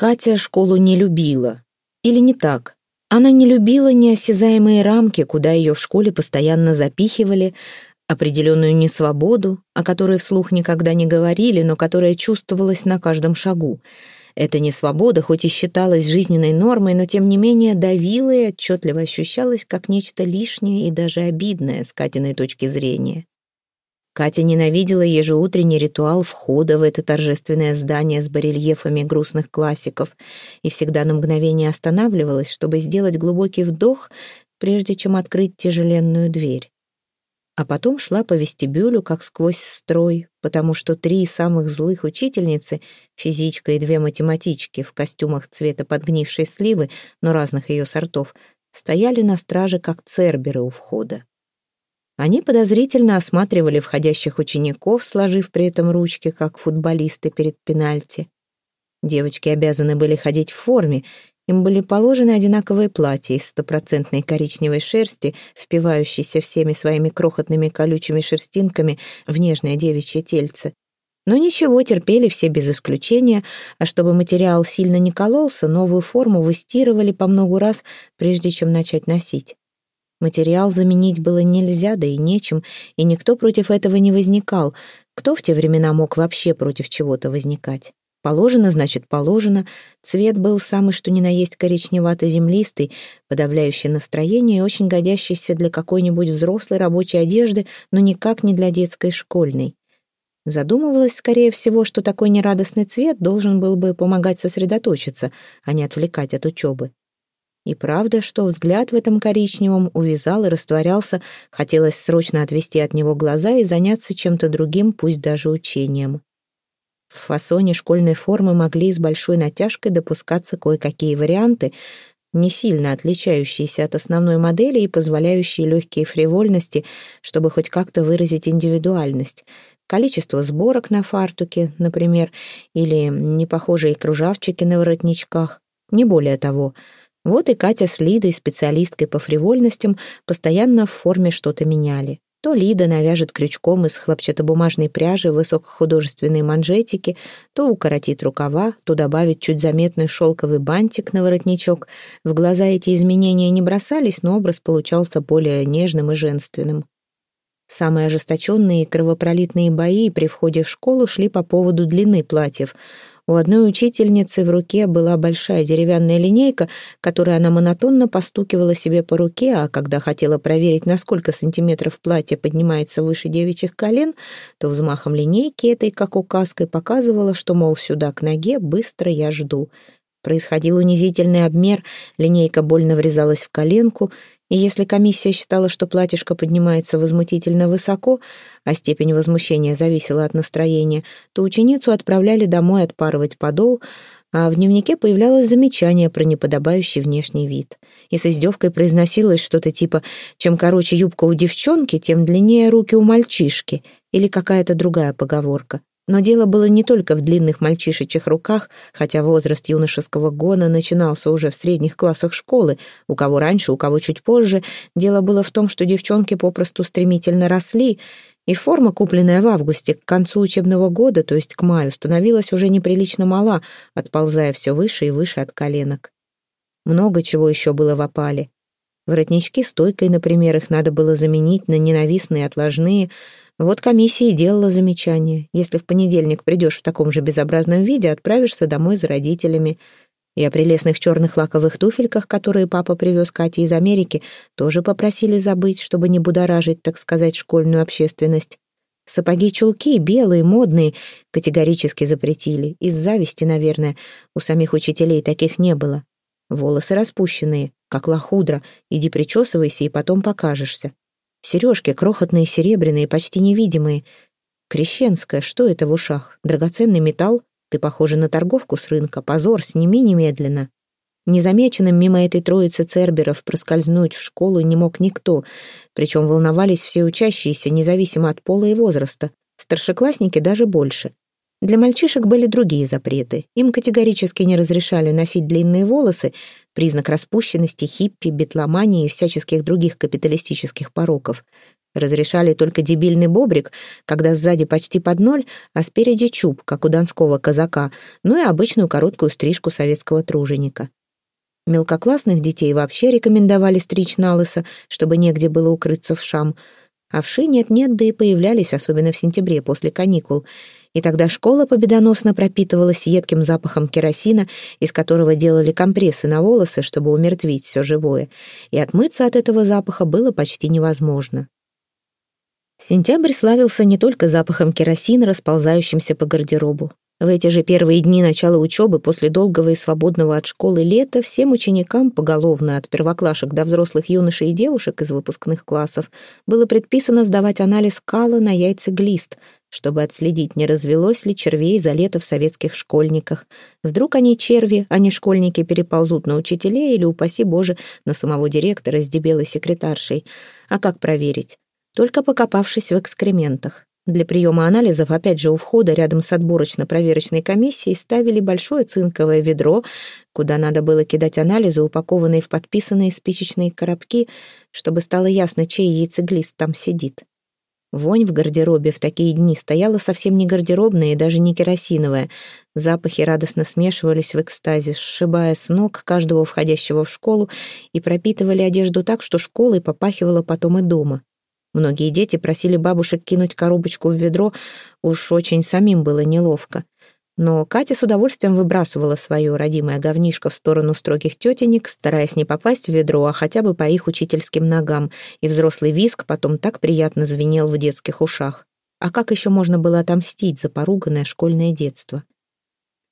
Катя школу не любила. Или не так. Она не любила неосязаемые рамки, куда ее в школе постоянно запихивали, определенную несвободу, о которой вслух никогда не говорили, но которая чувствовалась на каждом шагу. Эта несвобода, хоть и считалась жизненной нормой, но тем не менее давила и отчетливо ощущалась как нечто лишнее и даже обидное с Катиной точки зрения. Катя ненавидела ежеутренний ритуал входа в это торжественное здание с барельефами грустных классиков и всегда на мгновение останавливалась, чтобы сделать глубокий вдох, прежде чем открыть тяжеленную дверь. А потом шла по вестибюлю, как сквозь строй, потому что три самых злых учительницы, физичка и две математички в костюмах цвета подгнившей сливы, но разных ее сортов, стояли на страже, как церберы у входа. Они подозрительно осматривали входящих учеников, сложив при этом ручки, как футболисты перед пенальти. Девочки обязаны были ходить в форме, им были положены одинаковые платья из стопроцентной коричневой шерсти, впивающейся всеми своими крохотными колючими шерстинками в нежное девичье тельце. Но ничего, терпели все без исключения, а чтобы материал сильно не кололся, новую форму выстирывали по многу раз, прежде чем начать носить. Материал заменить было нельзя, да и нечем, и никто против этого не возникал. Кто в те времена мог вообще против чего-то возникать? Положено, значит, положено. Цвет был самый что ни на есть коричневато-землистый, подавляющий настроение и очень годящийся для какой-нибудь взрослой рабочей одежды, но никак не для детской школьной. Задумывалась, скорее всего, что такой нерадостный цвет должен был бы помогать сосредоточиться, а не отвлекать от учебы. И правда, что взгляд в этом коричневом увязал и растворялся, хотелось срочно отвести от него глаза и заняться чем-то другим, пусть даже учением. В фасоне школьной формы могли с большой натяжкой допускаться кое-какие варианты, не сильно отличающиеся от основной модели и позволяющие легкие фривольности, чтобы хоть как-то выразить индивидуальность. Количество сборок на фартуке, например, или непохожие кружавчики на воротничках. Не более того — вот и Катя с Лидой, специалисткой по фривольностям, постоянно в форме что-то меняли. То Лида навяжет крючком из хлопчатобумажной пряжи высокохудожественные манжетики, то укоротит рукава, то добавит чуть заметный шелковый бантик на воротничок. В глаза эти изменения не бросались, но образ получался более нежным и женственным. Самые ожесточенные кровопролитные бои при входе в школу шли по поводу длины платьев — у одной учительницы в руке была большая деревянная линейка, которой она монотонно постукивала себе по руке, а когда хотела проверить, на сколько сантиметров платье поднимается выше девичьих колен, то взмахом линейки этой, как указкой, показывала, что, мол, сюда к ноге, быстро я жду. Происходил унизительный обмер, линейка больно врезалась в коленку, и если комиссия считала, что платьишко поднимается возмутительно высоко, а степень возмущения зависела от настроения, то ученицу отправляли домой отпарывать подол, а в дневнике появлялось замечание про неподобающий внешний вид. И с издевкой произносилось что-то типа «чем короче юбка у девчонки, тем длиннее руки у мальчишки» или какая-то другая поговорка. Но дело было не только в длинных мальчишечьих руках, хотя возраст юношеского гона начинался уже в средних классах школы, у кого раньше, у кого чуть позже. Дело было в том, что девчонки попросту стремительно росли, и форма, купленная в августе, к концу учебного года, то есть к маю, становилась уже неприлично мала, отползая все выше и выше от коленок. Много чего еще было в опале. Воротнички стойкой, например, их надо было заменить на ненавистные отложные, вот комиссия и делала замечание. Если в понедельник придешь в таком же безобразном виде, отправишься домой за родителями. И о прелестных черных лаковых туфельках, которые папа привез Кате из Америки, тоже попросили забыть, чтобы не будоражить, так сказать, школьную общественность. Сапоги-чулки, белые, модные, категорически запретили. Из зависти, наверное. У самих учителей таких не было. Волосы распущенные, как лохудра. Иди причесывайся и потом покажешься. Сережки крохотные, серебряные, почти невидимые. Крещенская, что это в ушах? Драгоценный металл? Ты похожа на торговку с рынка. Позор, сними немедленно. Незамеченным мимо этой троицы церберов проскользнуть в школу не мог никто, причем волновались все учащиеся, независимо от пола и возраста. Старшеклассники даже больше. Для мальчишек были другие запреты. Им категорически не разрешали носить длинные волосы, признак распущенности, хиппи, битломании и всяческих других капиталистических пороков. Разрешали только дебильный бобрик, когда сзади почти под ноль, а спереди чуб, как у донского казака, ну и обычную короткую стрижку советского труженика. Мелкоклассных детей вообще рекомендовали стричь на лысо, чтобы негде было укрыться в шам. А вши нет-нет, да и появлялись, особенно в сентябре, после каникул. И тогда школа победоносно пропитывалась едким запахом керосина, из которого делали компрессы на волосы, чтобы умертвить все живое. И отмыться от этого запаха было почти невозможно. Сентябрь славился не только запахом керосина, расползающимся по гардеробу. В эти же первые дни начала учебы после долгого и свободного от школы лета всем ученикам, поголовно от первоклашек до взрослых юношей и девушек из выпускных классов, было предписано сдавать анализ кала на яйцеглист, чтобы отследить, не развелось ли червей за лето в советских школьниках. Вдруг они черви, а не школьники, переползут на учителей или, упаси Боже, на самого директора с дебелой секретаршей. А как проверить? только покопавшись в экскрементах. Для приема анализов, опять же, у входа рядом с отборочно-проверочной комиссией ставили большое цинковое ведро, куда надо было кидать анализы, упакованные в подписанные спичечные коробки, чтобы стало ясно, чей яйцеглист там сидит. Вонь в гардеробе в такие дни стояла совсем не гардеробная и даже не керосиновая. Запахи радостно смешивались в экстазе, сшибая с ног каждого входящего в школу и пропитывали одежду так, что школой попахивало потом и дома. Многие дети просили бабушек кинуть коробочку в ведро, уж очень самим было неловко. Но Катя с удовольствием выбрасывала свое родимое говнишко в сторону строгих тетенек, стараясь не попасть в ведро, а хотя бы по их учительским ногам, и взрослый виск потом так приятно звенел в детских ушах. А как еще можно было отомстить за поруганное школьное детство?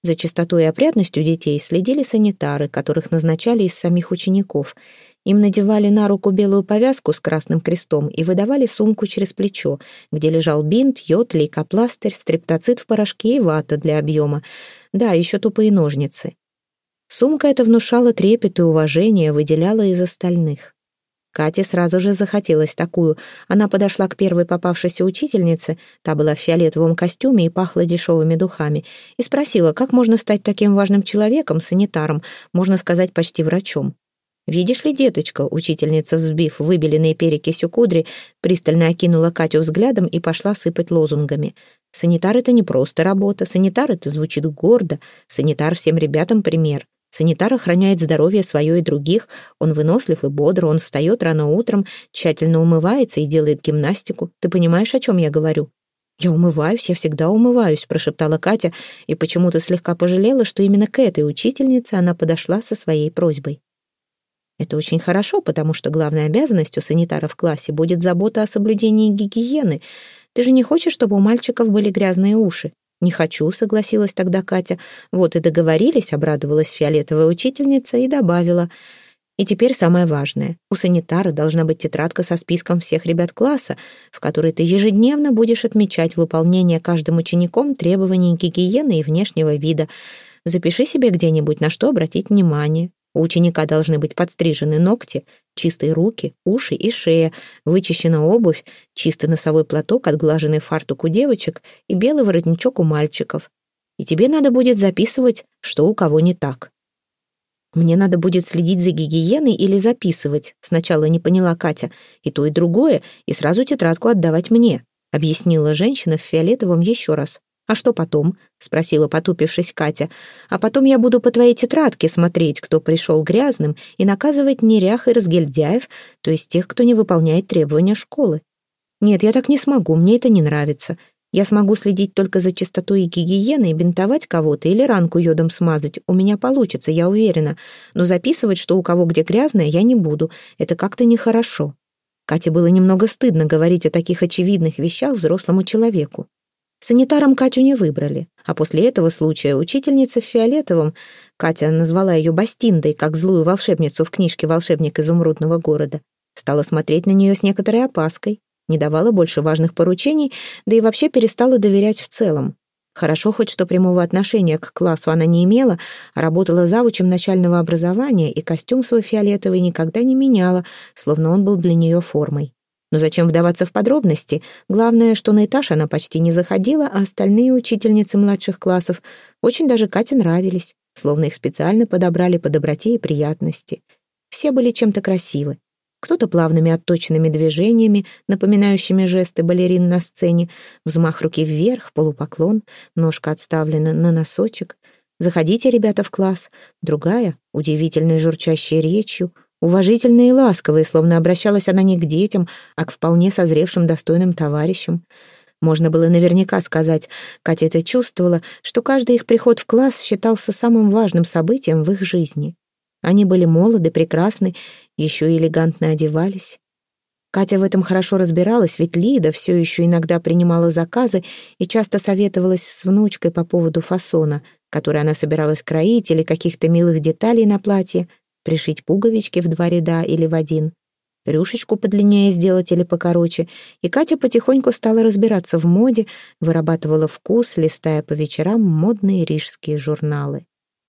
За чистотой и опрятностью детей следили санитары, которых назначали из самих учеников — им надевали на руку белую повязку с красным крестом и выдавали сумку через плечо, где лежал бинт, йод, лейкопластырь, стрептоцит в порошке и вата для объема. Да, еще тупые ножницы. Сумка эта внушала трепет и уважение, выделяла из остальных. Кате сразу же захотелось такую. Она подошла к первой попавшейся учительнице, та была в фиолетовом костюме и пахла дешевыми духами, и спросила, как можно стать таким важным человеком, санитаром, можно сказать, почти врачом. «Видишь ли, деточка?» — учительница, взбив выбеленные перекисью кудри, пристально окинула Катю взглядом и пошла сыпать лозунгами. «Санитар — это не просто работа, санитар — это звучит гордо, санитар всем ребятам пример». Санитар охраняет здоровье свое и других, он вынослив и бодр, он встает рано утром, тщательно умывается и делает гимнастику. Ты понимаешь, о чем я говорю?» «Я умываюсь, я всегда умываюсь», — прошептала Катя, и почему-то слегка пожалела, что именно к этой учительнице она подошла со своей просьбой. Это очень хорошо, потому что главной обязанностью санитара в классе будет забота о соблюдении гигиены. Ты же не хочешь, чтобы у мальчиков были грязные уши? «Не хочу», — согласилась тогда Катя. «Вот и договорились», — обрадовалась фиолетовая учительница и добавила. «И теперь самое важное. У санитара должна быть тетрадка со списком всех ребят класса, в которой ты ежедневно будешь отмечать выполнение каждым учеником требований гигиены и внешнего вида. Запиши себе где-нибудь, на что обратить внимание. У ученика должны быть подстрижены ногти, чистые руки, уши и шея, вычищена обувь, чистый носовой платок, отглаженный фартук у девочек и белый воротничок у мальчиков. И тебе надо будет записывать, что у кого не так. Мне надо будет следить за гигиеной или записывать, сначала не поняла Катя, и то, и другое, и сразу тетрадку отдавать мне, объяснила женщина в фиолетовом еще раз. «А что потом?» — спросила, потупившись Катя. «А потом я буду по твоей тетрадке смотреть, кто пришел грязным, и наказывать нерях и разгильдяев, то есть тех, кто не выполняет требования школы. Нет, я так не смогу, мне это не нравится. Я смогу следить только за чистотой и гигиеной, бинтовать кого-то или ранку йодом смазать. У меня получится, я уверена. Но записывать, что у кого где грязное, я не буду. Это как-то нехорошо». Кате было немного стыдно говорить о таких очевидных вещах взрослому человеку. Санитаром Катю не выбрали, а после этого случая учительница в фиолетовом, Катя назвала ее Бастиндой, как злую волшебницу в книжке «Волшебник изумрудного города», стала смотреть на нее с некоторой опаской, не давала больше важных поручений, да и вообще перестала доверять в целом. Хорошо хоть, что прямого отношения к классу она не имела, работала завучем начального образования, и костюм свой фиолетовый никогда не меняла, словно он был для нее формой. Но зачем вдаваться в подробности? Главное, что на этаж она почти не заходила, а остальные учительницы младших классов очень даже Кате нравились, словно их специально подобрали по доброте и приятности. Все были чем-то красивы. кто-то плавными отточенными движениями, напоминающими жесты балерин на сцене, взмах руки вверх, полупоклон, ножка отставлена на носочек. «Заходите, ребята, в класс». Другая, удивительной журчащей речью, уважительная и ласковая, словно обращалась она не к детям, а к вполне созревшим достойным товарищам. Можно было наверняка сказать, Катя это чувствовала, что каждый их приход в класс считался самым важным событием в их жизни. Они были молоды, прекрасны, еще и элегантно одевались. Катя в этом хорошо разбиралась, ведь Лида все еще иногда принимала заказы и часто советовалась с внучкой по поводу фасона, который она собиралась кроить или каких-то милых деталей на платье, пришить пуговички в два ряда или в один, рюшечку подлиннее сделать или покороче, и Катя потихоньку стала разбираться в моде, вырабатывала вкус, листая по вечерам модные рижские журналы.